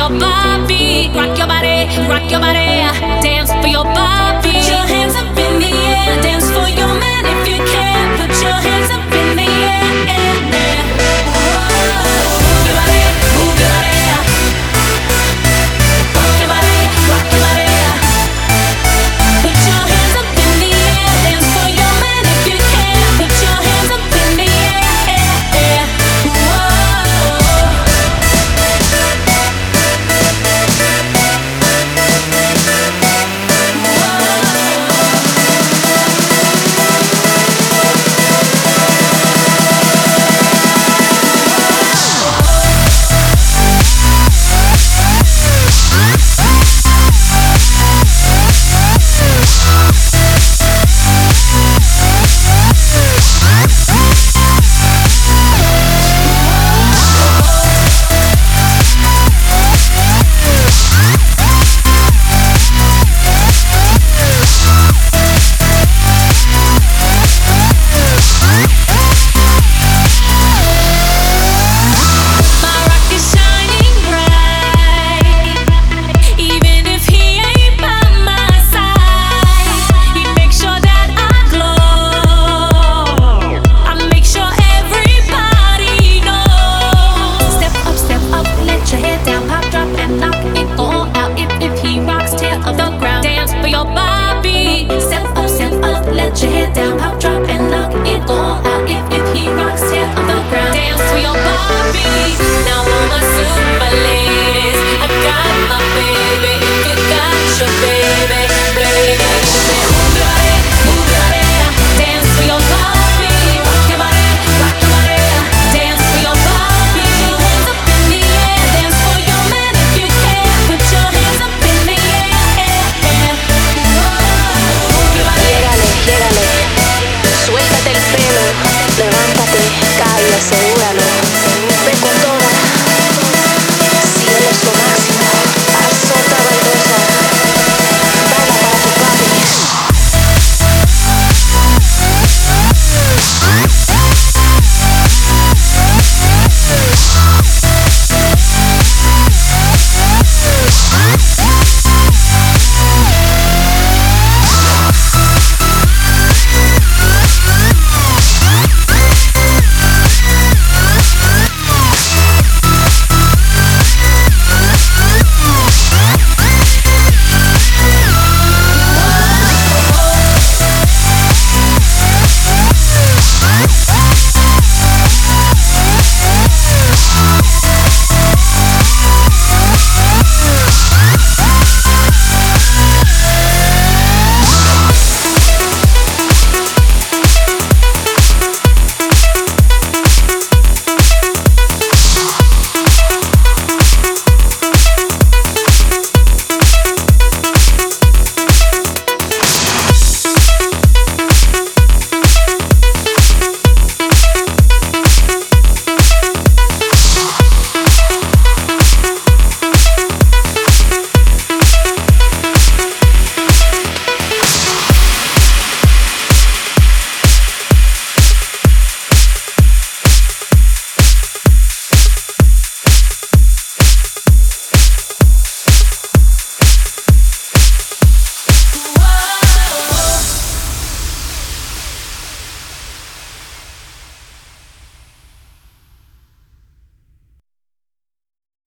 your body, rock your body, rock your body, dance for your body. Put your hands up in the air, dance for your man if you can. Put your hands up. be.